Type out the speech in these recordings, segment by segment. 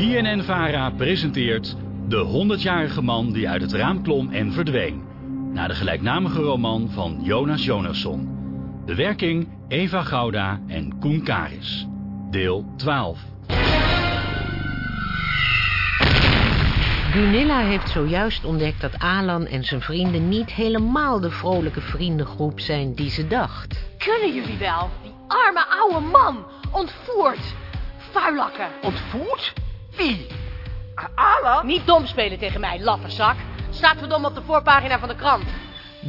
BNN-VARA presenteert De 100-jarige man die uit het raam klom en verdween. Naar de gelijknamige roman van Jonas Jonasson. Bewerking Eva Gouda en Koen Karis. Deel 12. Gunilla heeft zojuist ontdekt dat Alan en zijn vrienden niet helemaal de vrolijke vriendengroep zijn die ze dacht. Kunnen jullie wel? Die arme oude man. Ontvoerd. Vuilakken. Ontvoerd? Alan? Niet dom spelen tegen mij, laffenzak. Staat verdomme op de voorpagina van de krant.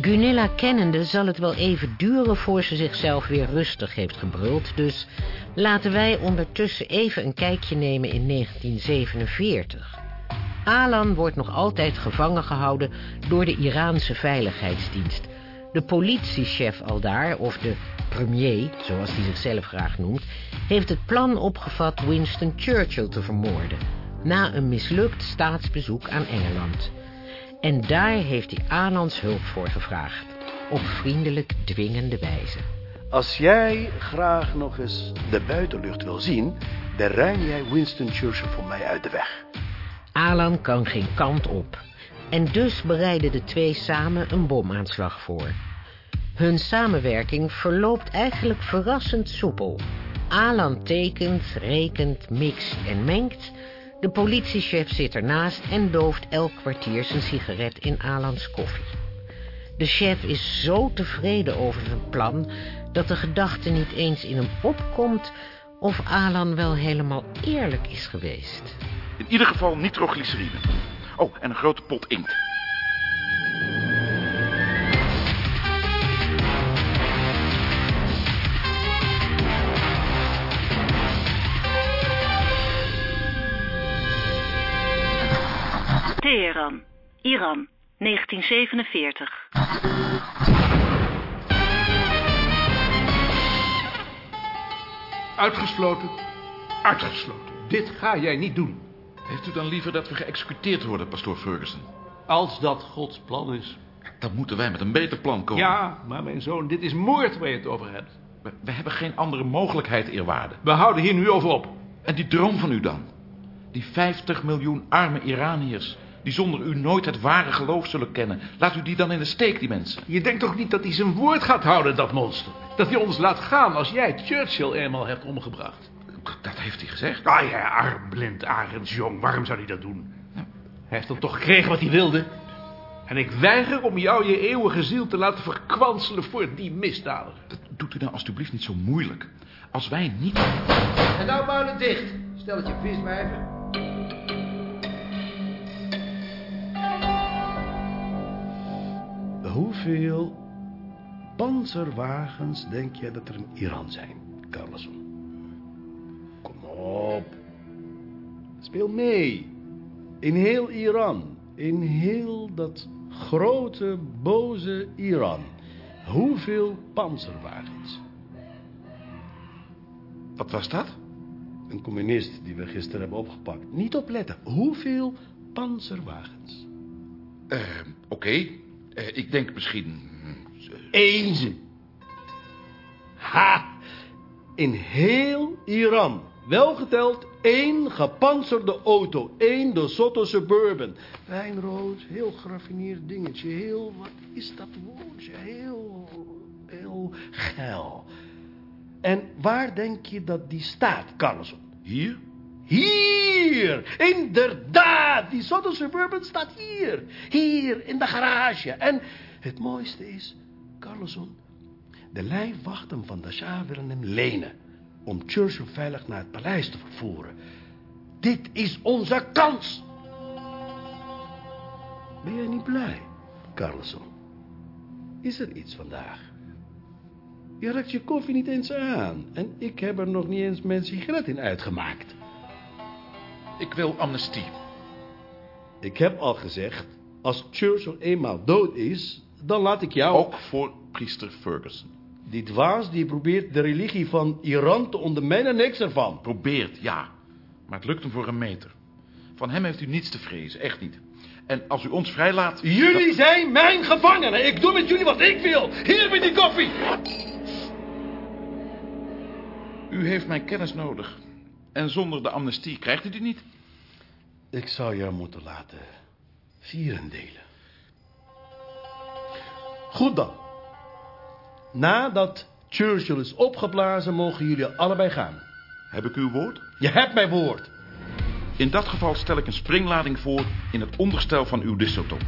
Gunilla kennende zal het wel even duren voor ze zichzelf weer rustig heeft gebruld. Dus laten wij ondertussen even een kijkje nemen in 1947. Alan wordt nog altijd gevangen gehouden door de Iraanse veiligheidsdienst. De politiechef aldaar, of de premier, zoals hij zichzelf graag noemt... heeft het plan opgevat Winston Churchill te vermoorden... na een mislukt staatsbezoek aan Engeland. En daar heeft hij Alans hulp voor gevraagd. Op vriendelijk dwingende wijze. Als jij graag nog eens de buitenlucht wil zien... dan ruim jij Winston Churchill voor mij uit de weg. Alan kan geen kant op. En dus bereiden de twee samen een bomaanslag voor. Hun samenwerking verloopt eigenlijk verrassend soepel. Alan tekent, rekent, mixt en mengt. De politiechef zit ernaast en dooft elk kwartier zijn sigaret in Alans koffie. De chef is zo tevreden over zijn plan... dat de gedachte niet eens in hem opkomt... of Alan wel helemaal eerlijk is geweest. In ieder geval nitroglycerine. Oh, en een grote pot inkt. Teheran, Iran, 1947. Uitgesloten. Uitgesloten. Dit ga jij niet doen. Heeft u dan liever dat we geëxecuteerd worden, pastoor Ferguson? Als dat Gods plan is. Dan moeten wij met een beter plan komen. Ja, maar mijn zoon, dit is moord waar je het over hebt. We, we hebben geen andere mogelijkheid, eerwaarde. We houden hier nu over op. En die droom van u dan? Die 50 miljoen arme Iraniërs... die zonder u nooit het ware geloof zullen kennen. Laat u die dan in de steek, die mensen. Je denkt toch niet dat hij zijn woord gaat houden, dat monster? Dat hij ons laat gaan als jij Churchill eenmaal hebt omgebracht. Heeft hij gezegd. Ah ja, arm, blind, Arendsjong. Waarom zou hij dat doen? Hij heeft dan toch gekregen wat hij wilde? En ik weiger om jou je eeuwige ziel te laten verkwanselen voor die misdadiger. Dat doet u nou alstublieft niet zo moeilijk. Als wij niet... En nou bouw dicht. Stel dat je viswijven. Hoeveel panzerwagens denk je dat er in Iran zijn, Speel mee. In heel Iran. In heel dat grote, boze Iran. Hoeveel panzerwagens? Wat was dat? Een communist die we gisteren hebben opgepakt. Niet opletten. Hoeveel panzerwagens? Eh, Oké. Eh, ik denk misschien... hm, Eén. Ha! In heel Iran. Welgeteld één gepantserde auto. Eén de Soto Suburban. Wijnrood, heel geraffineerd dingetje. Heel, wat is dat woordje? Heel, heel geil. En waar denk je dat die staat, Carlson? Hier? Hier! Inderdaad! Die Soto Suburban staat hier. Hier, in de garage. En het mooiste is, Carlson... De lijfwachten van de willen hem lenen... om Churchill veilig naar het paleis te vervoeren. Dit is onze kans! Ben jij niet blij, Carlson? Is er iets vandaag? Je raakt je koffie niet eens aan. En ik heb er nog niet eens mijn sigaret in uitgemaakt. Ik wil amnestie. Ik heb al gezegd, als Churchill eenmaal dood is, dan laat ik jou... Ook voor priester Ferguson. Die dwaas die probeert de religie van Iran te ondermijnen, niks ervan. Probeert, ja. Maar het lukt hem voor een meter. Van hem heeft u niets te vrezen, echt niet. En als u ons vrijlaat... Jullie zijn mijn gevangenen. Ik doe met jullie wat ik wil. Hier met die koffie. U heeft mijn kennis nodig. En zonder de amnestie krijgt u die niet. Ik zou jou moeten laten vieren delen. Goed dan. Nadat Churchill is opgeblazen, mogen jullie allebei gaan. Heb ik uw woord? Je hebt mijn woord. In dat geval stel ik een springlading voor in het onderstel van uw dissotom.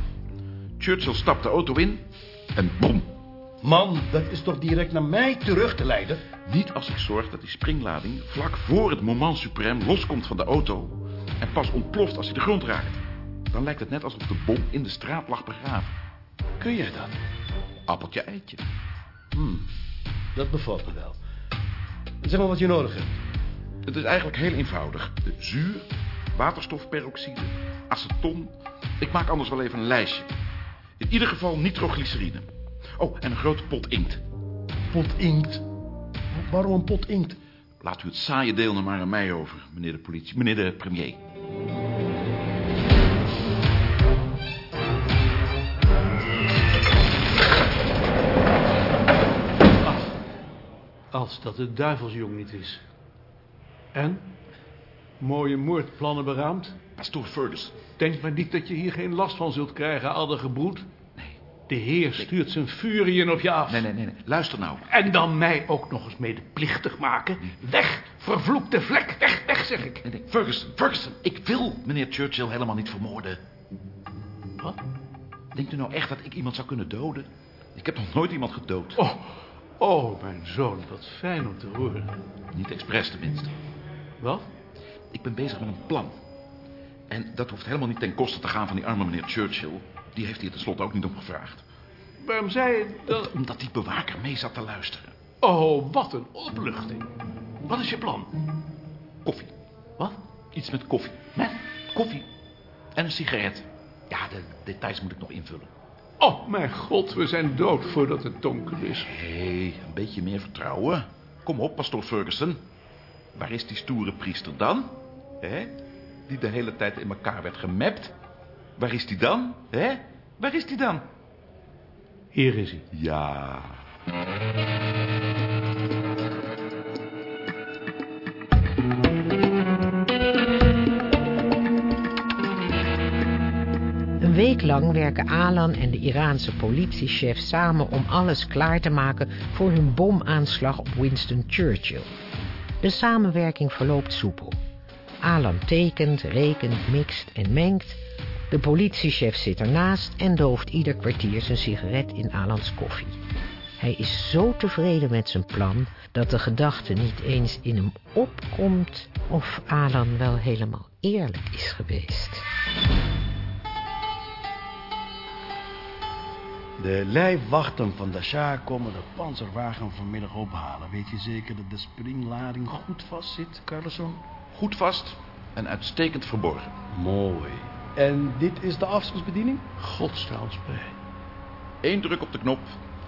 Churchill stapt de auto in en boem. Man, dat is toch direct naar mij terug te leiden? Niet als ik zorg dat die springlading vlak voor het moment suprême loskomt van de auto... en pas ontploft als hij de grond raakt. Dan lijkt het net alsof de bom in de straat lag begraven. Kun jij dat? Appeltje eitje. Hmm, dat bevalt me wel. Zeg maar wat je nodig hebt. Het is eigenlijk heel eenvoudig. Zuur, waterstofperoxide, aceton. Ik maak anders wel even een lijstje. In ieder geval nitroglycerine. Oh, en een grote pot inkt. Pot inkt? Waarom een pot inkt? Laat u het saaie deel nou maar aan mij over, meneer de politie, meneer de premier. Als dat de duivelsjong niet is. En? Mooie moordplannen beraamd? Pastoor Fergus. Denk maar niet dat je hier geen last van zult krijgen, addergebroed. Nee. De heer stuurt zijn furieën op je af. Nee, nee, nee, nee. Luister nou. En dan mij ook nog eens medeplichtig maken. Weg, vervloekte vlek. Weg, weg, zeg ik. Nee, nee. Ferguson, Ferguson. Ik wil meneer Churchill helemaal niet vermoorden. Wat? Denkt u nou echt dat ik iemand zou kunnen doden? Ik heb nog nooit iemand gedood. Oh, oh, mijn zoon, wat fijn om te horen. Niet expres tenminste. Wat? Ik ben bezig met een plan. En dat hoeft helemaal niet ten koste te gaan van die arme meneer Churchill. Die heeft hier tenslotte ook niet om gevraagd. Waarom zei je dat... Omdat die bewaker mee zat te luisteren. Oh, wat een opluchting. Wat is je plan? Koffie. Wat? Iets met koffie. Met koffie. En een sigaret. Ja, de details moet ik nog invullen. Oh, mijn god, we zijn dood voordat het donker is. Hé, een beetje meer vertrouwen. Kom op, pastoor Ferguson. Waar is die stoere priester dan? Hè? Die de hele tijd in elkaar werd gemapt. Waar is die dan? Hè? Waar is die dan? Hier is hij. Ja. Week lang werken Alan en de Iraanse politiechef samen om alles klaar te maken voor hun bomaanslag op Winston Churchill. De samenwerking verloopt soepel. Alan tekent, rekent, mixt en mengt. De politiechef zit ernaast en dooft ieder kwartier zijn sigaret in Alans koffie. Hij is zo tevreden met zijn plan dat de gedachte niet eens in hem opkomt of Alan wel helemaal eerlijk is geweest. De lijfwachten van de Shah komen de panzerwagen vanmiddag ophalen. Weet je zeker dat de springlading goed vast zit, Carlson? Goed vast en uitstekend verborgen. Mooi. En dit is de afstandsbediening? God sta ons bij. Eén druk op de knop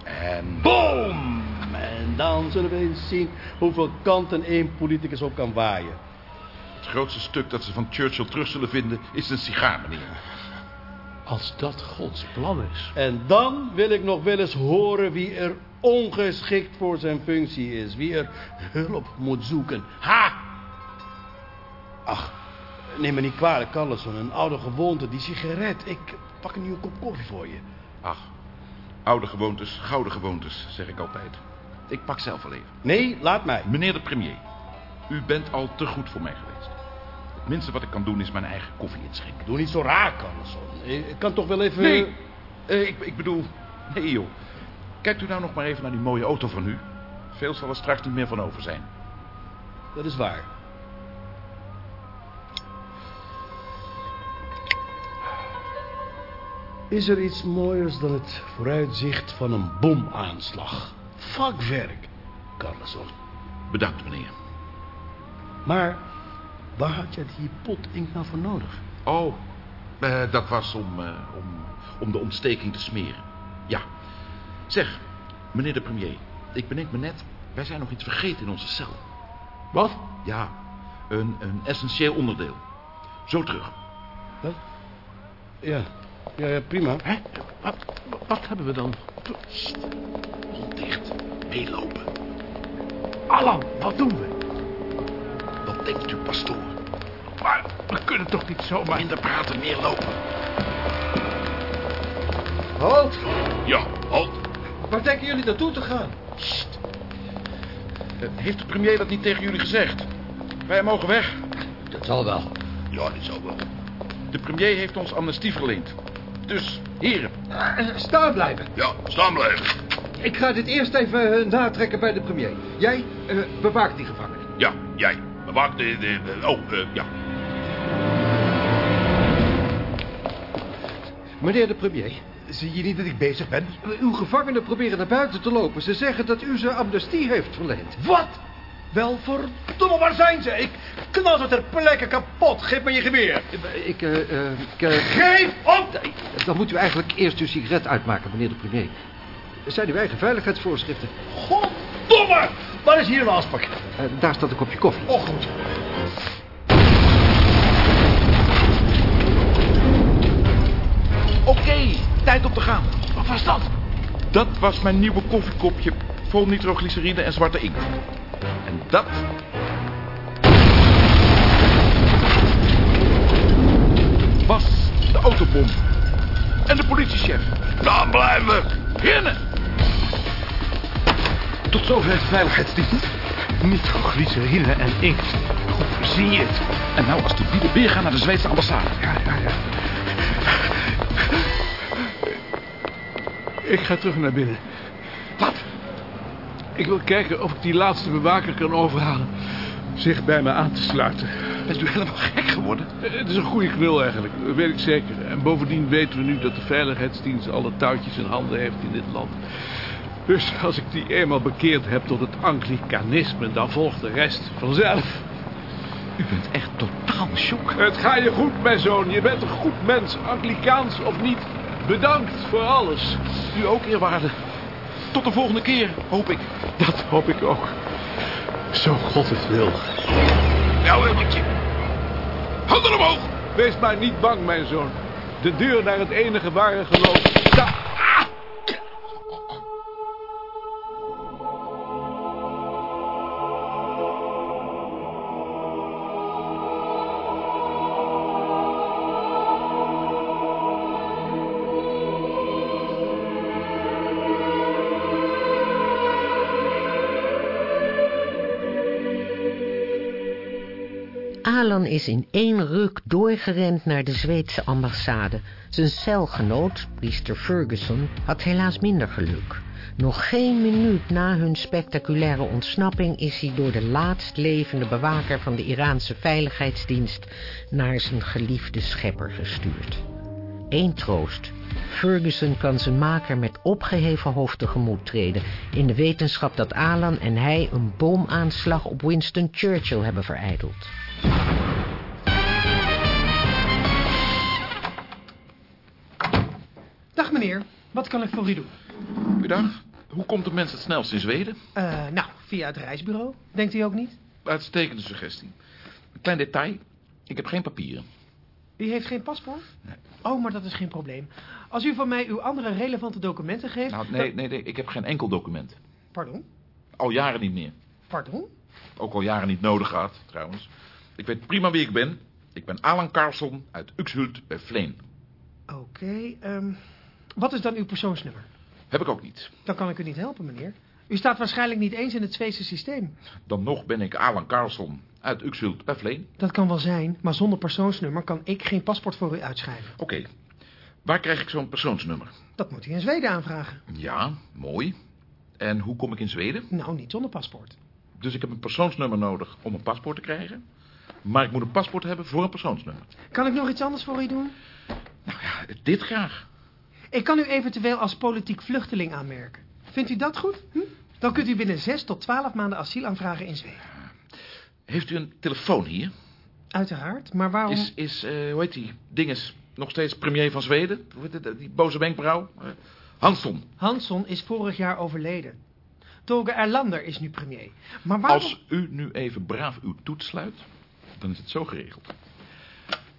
en... Boom! En dan zullen we eens zien hoeveel kanten één politicus op kan waaien. Het grootste stuk dat ze van Churchill terug zullen vinden is een sigaar, meneer. Als dat Gods plan is. En dan wil ik nog wel eens horen wie er ongeschikt voor zijn functie is. Wie er hulp moet zoeken. Ha! Ach, neem me niet kwalijk, Carlson. Een oude gewoonte, die sigaret. Ik pak een nieuwe kop koffie voor je. Ach, oude gewoontes, gouden gewoontes, zeg ik altijd. Ik pak zelf wel even. Nee, laat mij. Meneer de premier, u bent al te goed voor mij geweest. Het minste wat ik kan doen is mijn eigen koffie inschenken. Doe niet zo raar, Carlson. Ik kan toch wel even... Nee, eh, ik, ik bedoel... Nee, joh. Kijkt u nou nog maar even naar die mooie auto van u. Veel zal er straks niet meer van over zijn. Dat is waar. Is er iets mooiers dan het vooruitzicht van een bomaanslag? Vakwerk, Carlson. Bedankt, meneer. Maar waar had jij die pot inkt nou voor nodig? Oh, eh, dat was om, eh, om, om de ontsteking te smeren. Ja. Zeg, meneer de premier, ik bedenk me net, wij zijn nog iets vergeten in onze cel. Wat? Ja, een, een essentieel onderdeel. Zo terug. Wat? Ja, ja, ja prima. Hè? Wat, wat hebben we dan? Sst, mond dicht, meelopen. Alan, wat doen we? Denkt u, pastoor? Maar we kunnen toch niet zomaar... Minder praten, meer lopen. Halt! Ja, halt. Waar denken jullie naartoe te gaan? Eh, Heeft de premier dat niet tegen jullie gezegd? Wij mogen weg. Dat zal wel. Ja, dit zal wel. De premier heeft ons amnestie verleend. Dus, heren. Staan blijven. Ja, staan blijven. Ik ga dit eerst even eh, natrekken bij de premier. Jij eh, bewaakt die gevangenen. Ja, jij. Bewaak de... de, de- oh, eh, ja. Meneer de premier, zie je niet dat ik bezig ben? Uw gevangenen proberen naar buiten te lopen. Ze zeggen dat u ze amnestie heeft verleend. Wat? Wel verdomme, waar zijn ze? Ik knal ze ter plekke kapot. Geef me je geweer. Ik, eh, eh, ik, eh, Geef op! Dan moet u eigenlijk eerst uw sigaret uitmaken, meneer de premier. Dat zijn uw eigen veiligheidsvoorschriften. Goddomme! Waar is hier een afspraak? Eh, daar staat een kopje koffie. Oh, goed. Oké, tijd om te gaan. Wat was dat? Dat was mijn nieuwe koffiekopje vol nitroglycerine en zwarte inkt. En dat... was de autobom. En de politiechef. Staan blijven. Rennen. Tot zover de veiligheidsdienst. Nitroglycerine en inkt. Goed, zie je het? En nou als de bieden weer gaan naar de Zweedse ambassade. Ja, ja, ja. Ik ga terug naar binnen. Wat? Ik wil kijken of ik die laatste bewaker kan overhalen zich bij me aan te sluiten. Bent u helemaal gek geworden? Eh, Het is een goede knul eigenlijk, dat weet ik zeker. En bovendien weten we nu dat de veiligheidsdienst alle touwtjes in handen heeft in dit land. Dus als ik die eenmaal bekeerd heb tot het anglicanisme, dan volgt de rest vanzelf. U bent echt totaal shock. Het gaat je goed, mijn zoon. Je bent een goed mens, anglicaans of niet. Bedankt voor alles. U ook, eerwaarde. Tot de volgende keer, hoop ik. Dat hoop ik ook. Zo God het wil. Nou, Wilmertje. Handen omhoog. Wees maar niet bang, mijn zoon. De deur naar het enige ware geloof. Alan is in één ruk doorgerend naar de Zweedse ambassade. Zijn celgenoot, priester Ferguson, had helaas minder geluk. Nog geen minuut na hun spectaculaire ontsnapping is hij door de laatst levende bewaker van de Iraanse veiligheidsdienst naar zijn geliefde schepper gestuurd. Eén troost. Ferguson kan zijn maker met opgeheven hoofd tegemoet treden... in de wetenschap dat Alan en hij een bomaanslag op Winston Churchill hebben vereideld. Dag meneer, wat kan ik voor u doen? Goedendag. Hoe komt de mens het snelst in Zweden? Eh, nou, via het reisbureau. Denkt u ook niet? Uitstekende suggestie. Een klein detail. Ik heb geen papieren. U heeft geen paspoort? Oh, maar dat is geen probleem. Als u van mij uw andere relevante documenten geeft... Nou, nee, dan- nee, nee. Ik heb geen enkel document. Pardon? Al jaren niet meer. Pardon? Ook al jaren niet nodig gehad, trouwens. Ik weet prima wie ik ben. Ik ben Alan Carlson uit Uxhult bij Vleen. Oké, ehm, wat is dan uw persoonsnummer? Heb ik ook niet. Dan kan ik u niet helpen, meneer. U staat waarschijnlijk niet eens in het Zweedse systeem. Dan nog ben ik Alan Carlson uit Uxhult bij Vleen. Dat kan wel zijn, maar zonder persoonsnummer kan ik geen paspoort voor u uitschrijven. Oké. Waar krijg ik zo'n persoonsnummer? Dat moet u in Zweden aanvragen. Ja, mooi. En hoe kom ik in Zweden? Nou, niet zonder paspoort. Dus ik heb een persoonsnummer nodig om een paspoort te krijgen. Maar ik moet een paspoort hebben voor een persoonsnummer. Kan ik nog iets anders voor u doen? Nou ja, dit graag. Ik kan u eventueel als politiek vluchteling aanmerken. Vindt u dat goed? Hm? Dan kunt u binnen 6 tot 12 maanden asiel aanvragen in Zweden. Heeft u een telefoon hier? Uiteraard, maar waarom... Is, is eh, hoe heet die, dinges, nog steeds premier van Zweden? Die boze wenkbrauw? Eh, Hansson. Hansson is vorig jaar overleden. Toge Erlander is nu premier. Maar waarom... Als u nu even braaf uw toets sluit, dan is het zo geregeld.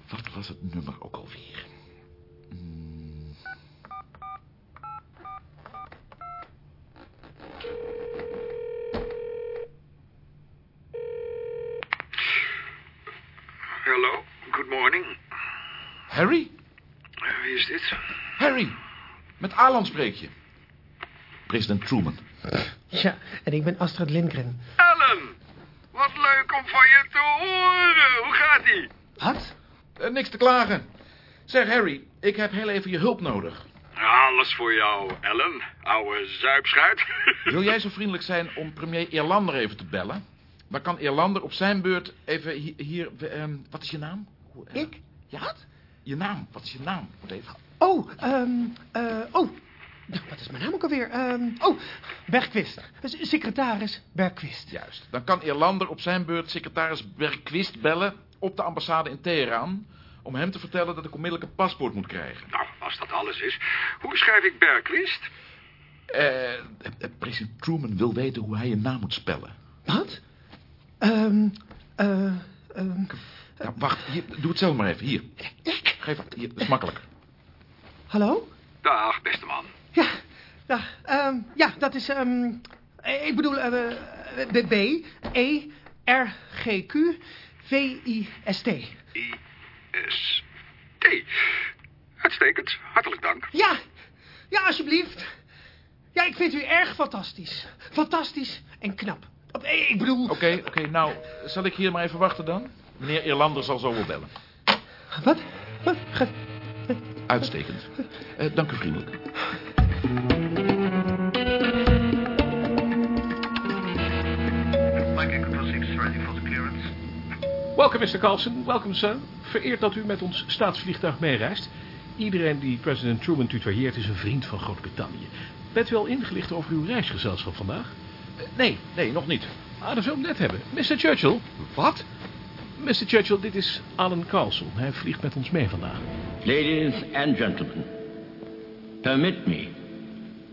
Wat was het nummer ook alweer? Harry? Wie is dit? Harry, met Alan spreek je. President Truman. Ja, en ik ben Astrid Lindgren. Ellen, wat leuk om van je te horen. Hoe gaat-ie? Wat? Eh, niks te klagen. Zeg Harry, ik heb heel even je hulp nodig. Alles voor jou, Ellen, ouwe zuipschuit. Wil jij zo vriendelijk zijn om premier Irlander even te bellen? Dan kan Irlander op zijn beurt even hi- hier... ehm, wat is je naam? Eh, Ik? Ja? Wat? Je naam. Wat is je naam? Moet even... Oh, ehm, eh, oh. Nou, Wat is mijn naam ook alweer? Ehm, oh, Bergquist. Secretaris Bergquist. Juist. Dan kan Irlander op zijn beurt secretaris Bergquist bellen... op de ambassade in Teheran... om hem te vertellen dat ik onmiddellijk een paspoort moet krijgen. Nou, als dat alles is, hoe schrijf ik Bergquist? Eh, eh, president Truman wil weten hoe hij je naam moet spellen. Wat? Ehm, eh, ehm, Nou, wacht, hier, doe het zelf maar even. Hier. Geef wat. Hier, dat is makkelijk. hallo? Dag, beste man. Ja, ja, ehm, ja, dat is, ehm, eh, ik bedoel, eh, eh, B, B, E, R, G, Q, V, I, S, T. I-S-T. Uitstekend, hartelijk dank. Ja, ja, alsjeblieft. Ja, ik vind u erg fantastisch. Fantastisch en knap. Eh, Ik bedoel... Oké, oké, nou, zal ik hier maar even wachten dan? Meneer Irlander zal zo wel bellen. Wat? Uitstekend. Eh, dank u vriendelijk. Welkom, Mr. Carlson. Welkom, sir. Vereerd dat u met ons staatsvliegtuig meereist. Iedereen die president Truman tutoieert is een vriend van Groot-Brittannië. Bent u al ingelicht over uw reisgezelschap vandaag? Nee, nee, nog niet. Ah, dat zullen we net hebben. Mr. Churchill. Wat? Mr. Churchill, dit is Alan Carlson. Hij vliegt met ons mee vandaag. Ladies and gentlemen, permit me,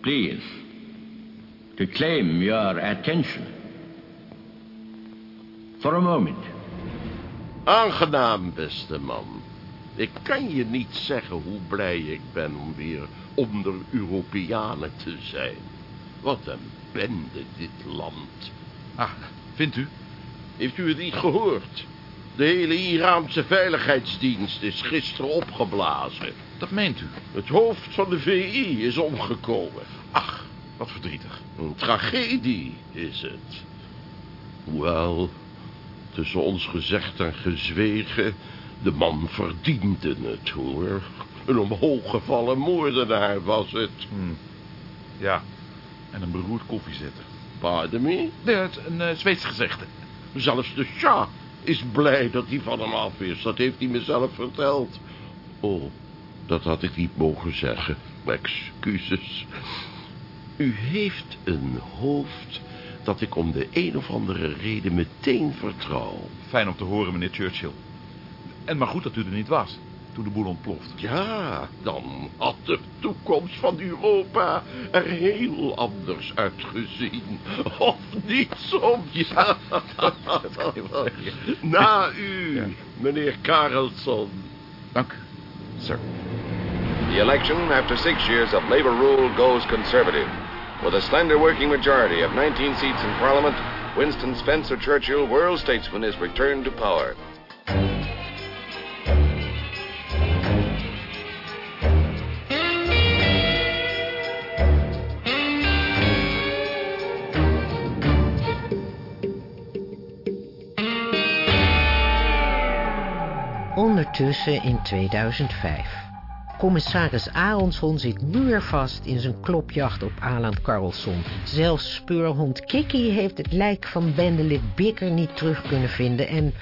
please, to claim your attention. For a moment. Aangenaam, beste man. Ik kan je niet zeggen hoe blij ik ben om weer onder Europeanen te zijn. Wat een bende dit land. Ah, vindt u? Heeft u het niet gehoord? De hele Iraanse veiligheidsdienst is gisteren opgeblazen. Dat meent u? Het hoofd van de VI is omgekomen. Ach, wat verdrietig. Een tragedie is het. Hoewel, tussen ons gezegd en gezwegen, de man verdiende het, hoor. Een omhooggevallen moordenaar was het. Hmm. Ja, en een beroerd koffiezetter. Pardon me? Nee, het is een uh, Zweeds gezegde. Zelfs de Shah is blij dat hij van hem af is. Dat heeft hij mezelf verteld. Oh, dat had ik niet mogen zeggen. Excuses. U heeft een hoofd dat ik om de een of andere reden meteen vertrouw. Fijn om te horen, meneer Churchill. En maar goed dat u er niet was, toen de boel ontploft. Ja, dan had de toekomst van Europa er heel anders uitgezien. Of niet soms? Ja, Na u, ja. meneer Karelson. Dank u, sir. The election, after six years of Labour rule, goes Conservative. With a slender working majority of 19 seats in Parliament, Winston Spencer Churchill, world statesman, is returned to power. Ondertussen in 2005. Commissaris Aronson zit muurvast in zijn klopjacht op Alan Carlson. Zelfs speurhond Kikki heeft het lijk van bendelid Bikker niet terug kunnen vinden... en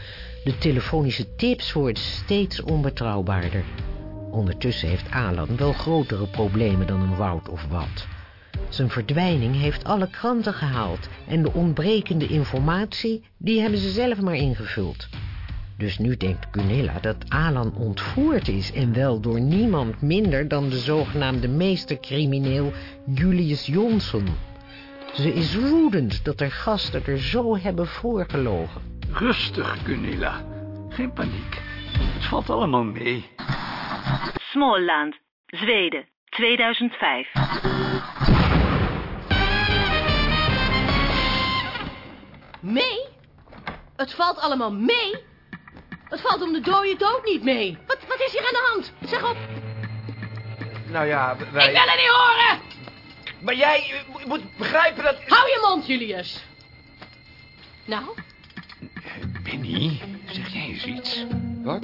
de telefonische tips worden steeds onbetrouwbaarder. Ondertussen heeft Alan wel grotere problemen dan een woud of wat. Zijn verdwijning heeft alle kranten gehaald... en de ontbrekende informatie, die hebben ze zelf maar ingevuld... Dus nu denkt Gunilla dat Alan ontvoerd is... en wel door niemand minder dan de zogenaamde meestercrimineel Julius Johnson. Ze is woedend dat haar gasten er zo hebben voorgelogen. Rustig, Gunilla. Geen paniek. Het valt allemaal mee. Småland, Zweden, 2005. Mee? Het valt allemaal mee? Wat valt om de dode dood niet mee? Wat, wat is hier aan de hand? Zeg op. Nou ja, wij... Ik wil het niet horen! Maar jij eh, moet begrijpen dat... Hou je mond, Julius. Nou, Benny, zeg jij eens iets? Wat?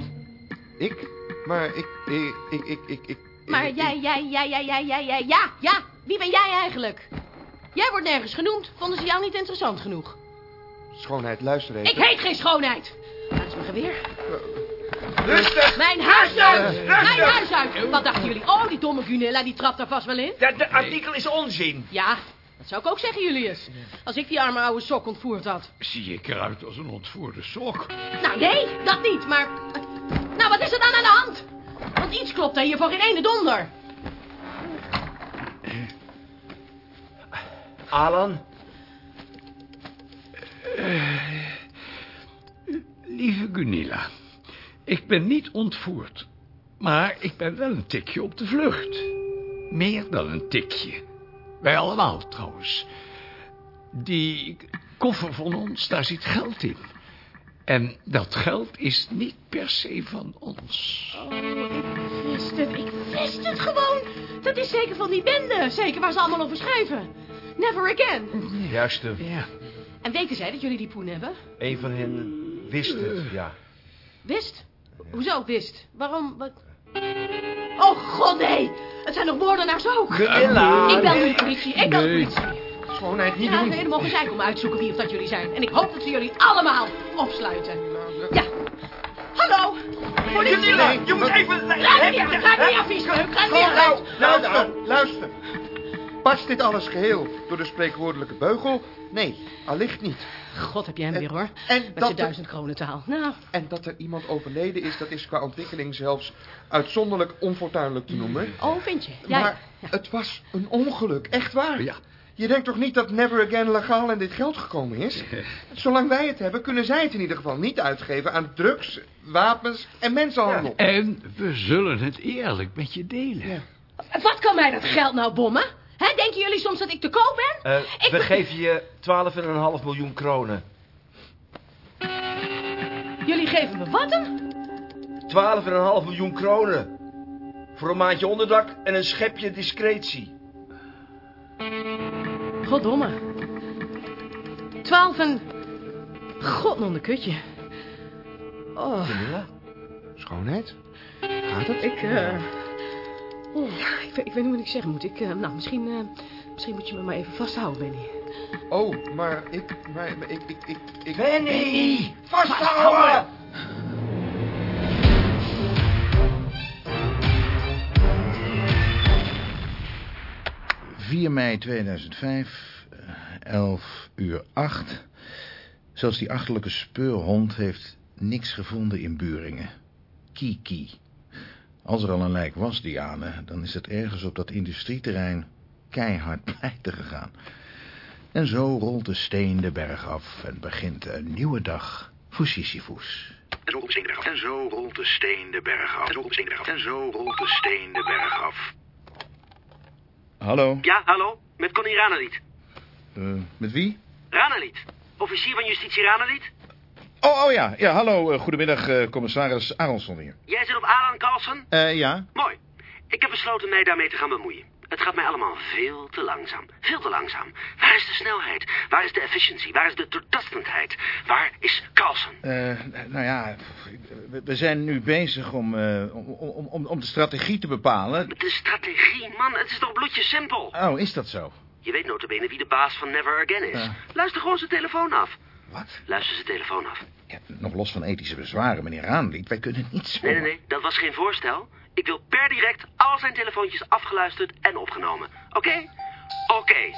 Ik? Maar ik... Ik... Ik... Ik... ik, ik maar jij, jij, jij, jij, jij, jij, jij, ja, ja. Wie ben jij eigenlijk? Jij wordt nergens genoemd. Vonden ze jou niet interessant genoeg? Schoonheid, luister even. Ik heet geen schoonheid. Waar is mijn geweer? Rustig! Mijn huis uit! Rustig! Mijn huis uit! Wat dachten jullie? Oh, die domme Gunilla, die trapt daar vast wel in. Ja, de artikel is onzin. Ja, dat zou ik ook zeggen, Julius. Als ik die arme oude sok ontvoerd had. Zie ik eruit als een ontvoerde sok? Nou, nee, dat niet, maar... Nou, wat is er dan aan de hand? Want iets klopt er hier voor geen ene donder. Alan? Eh, Gunilla, ik ben niet ontvoerd. Maar ik ben wel een tikje op de vlucht. Meer dan een tikje. Wij allemaal trouwens. Die koffer van ons, daar zit geld in. En dat geld is niet per se van ons. Oh, ik wist het, ik wist het gewoon. Dat is zeker van die bende, zeker waar ze allemaal over schrijven. Never again. Juist. Ja. En weten zij dat jullie die poen hebben? Een van hen wist het, ja. Wist? Hoezo wist? Waarom? Wat? Oh, god nee! Het zijn nog moordenaars ook! Gunilla! Ik bel nu de politie, ik bel de politie. Schoonheid, niet Ja, doen. nee, dan mogen zij komen uitzoeken wie of dat jullie zijn. En ik hoop dat ze jullie allemaal opsluiten. Ja. Hallo! Politie! Gunilla, je moet even... Raak niet uit, niet af, viesgeuk, raak niet uit! Luister, luister. Past dit alles geheel door de spreekwoordelijke beugel? Nee, allicht niet. God, heb jij hem weer, hoor. En Met dat je er- duizend kronentaal. Nou, En dat er iemand overleden is, dat is qua ontwikkeling zelfs uitzonderlijk onfortuinlijk te noemen. oh, vind je? Ja, maar het was een ongeluk, echt waar. Ja. Je denkt toch niet dat Never Again legaal in dit geld gekomen is? Zolang wij het hebben, kunnen zij het in ieder geval niet uitgeven aan drugs, wapens en mensenhandel. En we zullen het eerlijk met je delen. Wat kan mij dat geld nou bommen? Hè, denken jullie soms dat ik te koop ben? Eh, Ik we geven je 12,5 miljoen kronen. Jullie geven me wat dan? 12,5 miljoen kronen. Voor een maandje onderdak en een schepje discretie. Goddomme. Twaalf en... God, non de kutje. Oh? Schoonheid? Gaat het? ik, eh... oh, ik, weet, ik weet niet wat ik zeggen moet. Ik, eh, nou, misschien, eh, misschien moet je me maar even vasthouden, Benny. Oh, maar ik... Maar, maar ik, ik, ik, ik... Benny! Vasthouden! 4 mei 2005, eh, 11 uur 8. Zelfs die achterlijke speurhond heeft niks gevonden in Buringen. Kiki. Als er al een lijk was, Diane, dan is het ergens op dat industrieterrein keihard pleiten gegaan. En zo rolt de steen de berg af en begint een nieuwe dag voor Sisyphus. En zo rolt de steen de berg af. En zo rolt de steen de berg af. En zo rolt de steen de berg. Hallo, Ja, hallo? Met Connie Ranelied. eh, met wie? Ranelied. Officier van Justitie Ranelied. Oh, oh ja, ja, hallo, eh, goedemiddag, eh, commissaris Aronson hier. Jij zit op Alan Carlsen? Eh, ja, Mooi. Ik heb besloten mij daarmee te gaan bemoeien. Het gaat mij allemaal veel te langzaam. Veel te langzaam. Waar is de snelheid? Waar is de efficiëntie? Waar is de doortastendheid? Waar is Carlsen? Eh, nou ja, we- we zijn nu bezig om, om, om, om, de strategie te bepalen. De strategie, man, het is toch bloedje simpel? Oh, is dat zo? Je weet notabene wie de baas van Never Again is. Luister gewoon zijn telefoon af. Wat? Luister zijn telefoon af. Ja, nog los van ethische bezwaren, meneer Raanlied, wij kunnen niet zo... Nee, nee, nee, dat was geen voorstel. Ik wil per direct al zijn telefoontjes afgeluisterd en opgenomen. Oké? Oké.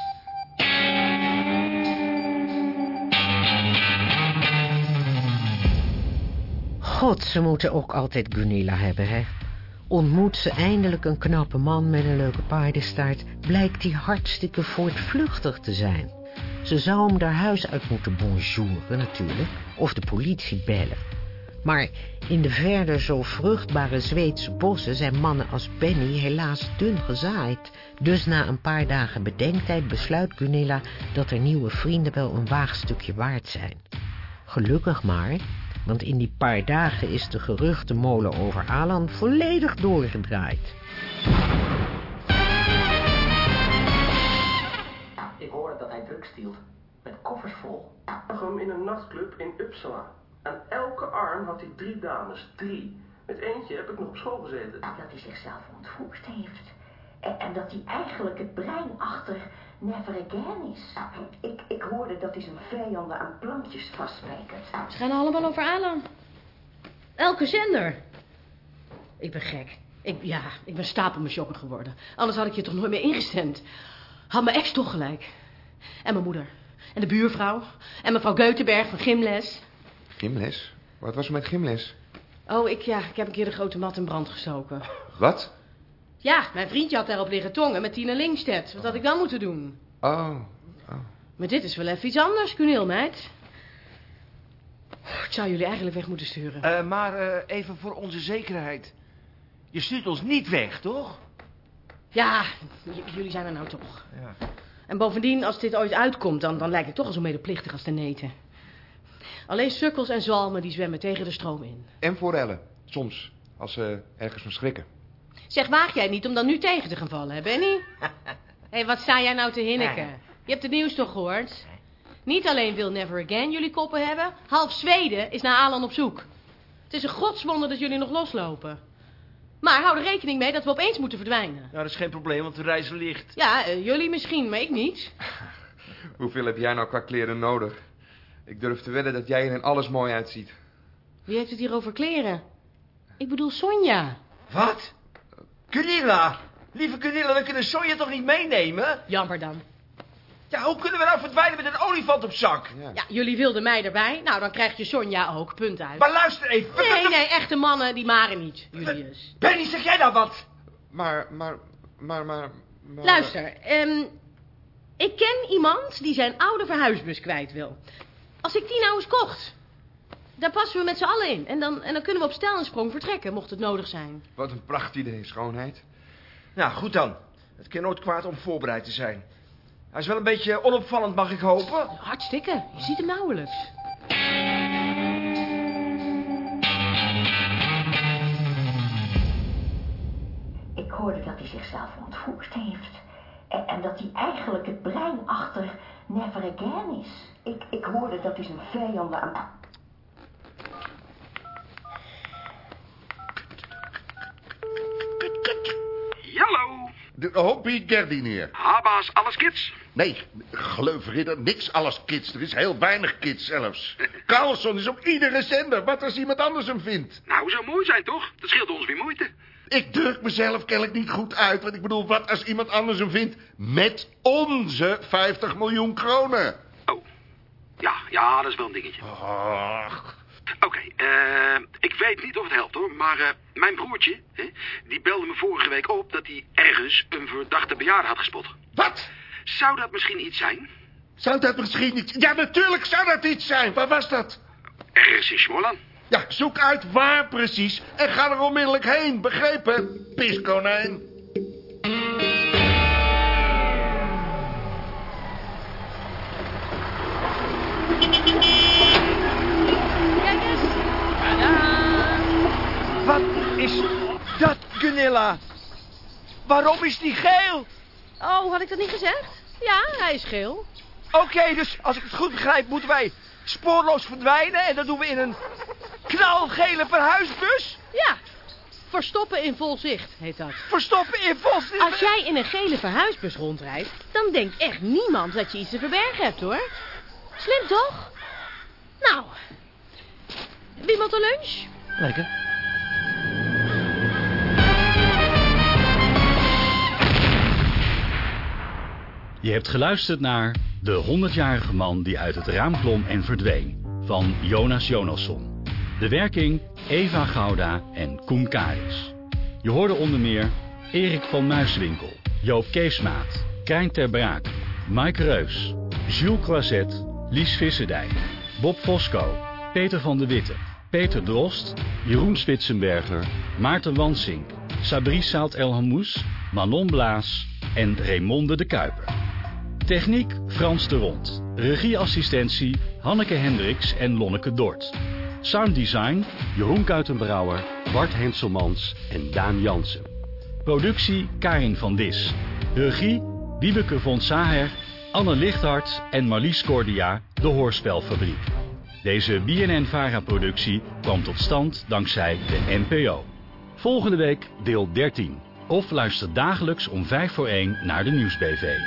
God, ze moeten ook altijd Gunilla hebben, hè? Ontmoet ze eindelijk een knappe man met een leuke paardenstaart... blijkt die hartstikke voortvluchtig te zijn. Ze zou hem daar huis uit moeten bonjouren natuurlijk... of de politie bellen. Maar in de verder zo vruchtbare Zweedse bossen... zijn mannen als Benny helaas dun gezaaid. Dus na een paar dagen bedenktijd besluit Gunilla... dat er nieuwe vrienden wel een waagstukje waard zijn. Gelukkig maar, Want in die paar dagen is de geruchtenmolen over Alan volledig doorgedraaid. Stielt. Met koffers vol. hem in een nachtclub in Uppsala. Aan elke arm had hij drie dames. Drie. Met eentje heb ik nog op school gezeten. Dat hij zichzelf ontvoerd heeft. En, en dat hij eigenlijk het brein achter Never Again is. Ik, ik hoorde dat hij zijn vijanden aan plankjes vastspijkert. Ze gaan allemaal over Alan. Elke zender. Ik ben gek. Ik, ja, ik ben stapel mijn shocker geworden. Anders had ik je toch nooit meer ingestemd. Had mijn ex toch gelijk. En mijn moeder. En de buurvrouw. En mevrouw Geutenberg van gymles. Gymles? Wat was er met gymles? Oh, ik, ja, ik heb een keer de grote mat in brand gestoken. Wat? Ja, mijn vriendje had daarop liggen tongen met Tina Linkstedt. Wat had ik dan moeten doen? Oh, Maar dit is wel even iets anders. Oh, ik zou jullie eigenlijk weg moeten sturen. Eh, maar eh, even voor onze zekerheid. Je stuurt ons niet weg, toch? Ja, jullie zijn er nou toch. Ja. En bovendien, als dit ooit uitkomt, dan, dan lijk ik toch al zo medeplichtig als de neten. Alleen sukkels en zalmen die zwemmen tegen de stroom in. En forellen. Soms. Als ze ergens van schrikken. Zeg, waag jij niet om dan nu tegen te gaan vallen, hè, Benny? Hé, wat sta jij nou te hinniken? Je hebt het nieuws toch gehoord? Niet alleen wil Never Again jullie koppen hebben, half Zweden is naar Alan op zoek. Het is een godswonder dat jullie nog loslopen. Maar hou er rekening mee dat we opeens moeten verdwijnen. Nou, dat is geen probleem, want we reizen licht. Ja, eh, jullie misschien, maar ik niet. Hoeveel heb jij nou qua kleren nodig? Ik durf te wedden dat jij er in alles mooi uitziet. Wie heeft het hier over kleren? Ik bedoel Sonja. Wat? Cunilla! Lieve Cunilla, we kunnen Sonja toch niet meenemen? Jammer dan. Ja, hoe kunnen we nou verdwijnen met een olifant op zak? Ja, jullie wilden mij erbij. Nou, dan krijg je Sonja ook. Punt uit. Maar luister even. Nee, nee, echte mannen, die maren niet, Julius. Benny, zeg jij nou wat? Maar, maar, maar, maar... maar- Luister, ehm, ik ken iemand die zijn oude verhuisbus kwijt wil. Als ik die nou eens kocht, daar passen we met z'n allen in. En dan, en dan kunnen we op stel en sprong vertrekken, mocht het nodig zijn. Wat een prachtidee, schoonheid. Nou, goed dan. Het kan nooit kwaad om voorbereid te zijn. Hij is wel een beetje onopvallend, mag ik hopen? Hartstikke, je ziet hem nauwelijks. Ik hoorde dat hij zichzelf ontvoerd heeft. En, en dat hij eigenlijk het brein achter Never Again is. Ik, ik hoorde dat hij zijn vijanden aan... Hallo. De hoppie Gerdinier. Haba's, alles kids. Nee, gleufridder, niks alles kids. Er is heel weinig kids zelfs. Carlson is op iedere zender. Wat als iemand anders hem vindt? Nou, zou mooi zijn, toch? Dat scheelt ons weer moeite. Ik druk mezelf kennelijk niet goed uit. Want ik bedoel, wat als iemand anders hem vindt met onze 50 miljoen kronen? Ja, ja, dat is wel een dingetje. Oké, eh, ik weet niet of het helpt hoor, maar eh, mijn broertje, hè, die belde me vorige week op dat hij ergens een verdachte bejaarde had gespot. Wat? Zou dat misschien iets zijn? Zou dat misschien iets... Ja, natuurlijk zou dat iets zijn. Waar was dat? Ergens in Smolan. Ja, zoek uit waar precies en ga er onmiddellijk heen. Begrepen? Piskonijn. Waarom is die geel? Oh, had ik dat niet gezegd? Ja, hij is geel. Oké, dus als ik het goed begrijp, moeten wij spoorloos verdwijnen... en dat doen we in een knalgele verhuisbus? Ja, verstoppen in vol zicht heet dat. Verstoppen in vol zicht? Als jij in een gele verhuisbus rondrijdt, dan denkt echt niemand dat je iets te verbergen hebt, hoor. Slim, toch? Nou, wie moet de lunch? Lekker. Je hebt geluisterd naar De 100-jarige man die uit het raam klom en verdween van Jonas Jonasson. De werking Eva Gouda en Koen Karis. Je hoorde onder meer Erik van Muiswinkel, Joop Keesmaat, Krijn ter Braak, Mike Reus, Jules Croiset, Lies Visserdijk, Bob Fosco, Peter van de Witte, Peter Drost, Jeroen Spitsenberger, Maarten Wansink, Sabrice Saalt El Hamous, Manon Blaas en Raymonde de Kuiper. Techniek Frans de Rond. Regieassistentie Hanneke Hendricks en Lonneke Dort. Sounddesign Jeroen Kuitenbrouwer, Bart Henselmans en Daan Jansen. Productie Karin van Dis. Regie Wiebeke von Saher, Anne Lichthart en Marlies Cordia, de Hoorspelfabriek. Deze BNN-VARA-productie kwam tot stand dankzij de NPO. Volgende week deel 13. Of luister dagelijks om 5 voor 1 naar de Nieuwsbv.